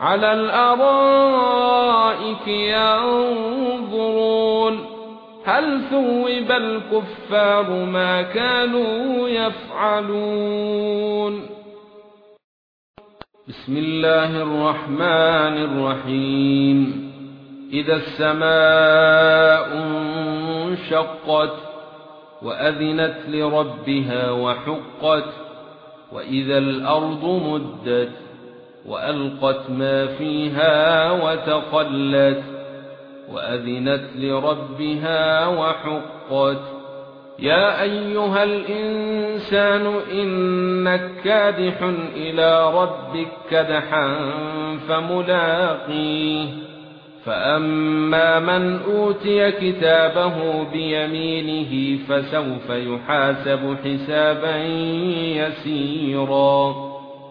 على الأرائك ينظرون. هل ثوب الكفار ما كانوا يفعلون؟ بسم الله الرحمن الرحيم. إذا السماء انشقت وأذنت لربها وحقت وإذا الأرض مدت وألقت ما فيها وتقلت وأذنت لربها وحقت يا أيها الإنسان إنك كادح إلى ربك كدحا فملاقيه فأما من أوتي كتابه بيمينه فسوف يحاسب حسابا يسيرا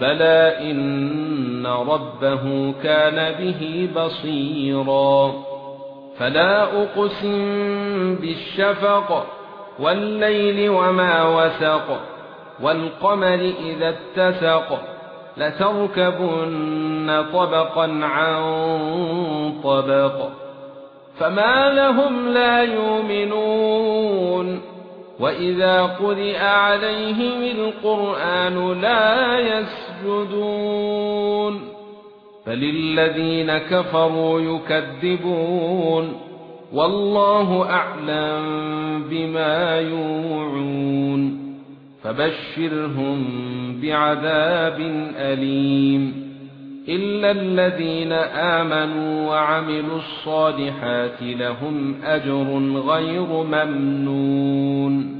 بلى ان ربه كان به بصيرا فلا اقسم بالشفق والليل وما وسق والقمر اذا اتسق لتركبن طبقا عن طبق فما لهم لا يؤمنون واذا قرئ عليهم القران لا يسجدون فللذين كفروا يكذبون. والله أعلم بما يوعون. فبشرهم بعذاب أليم. إلا الذين آمنوا وعملوا الصالحات لهم أجر غير ممنون.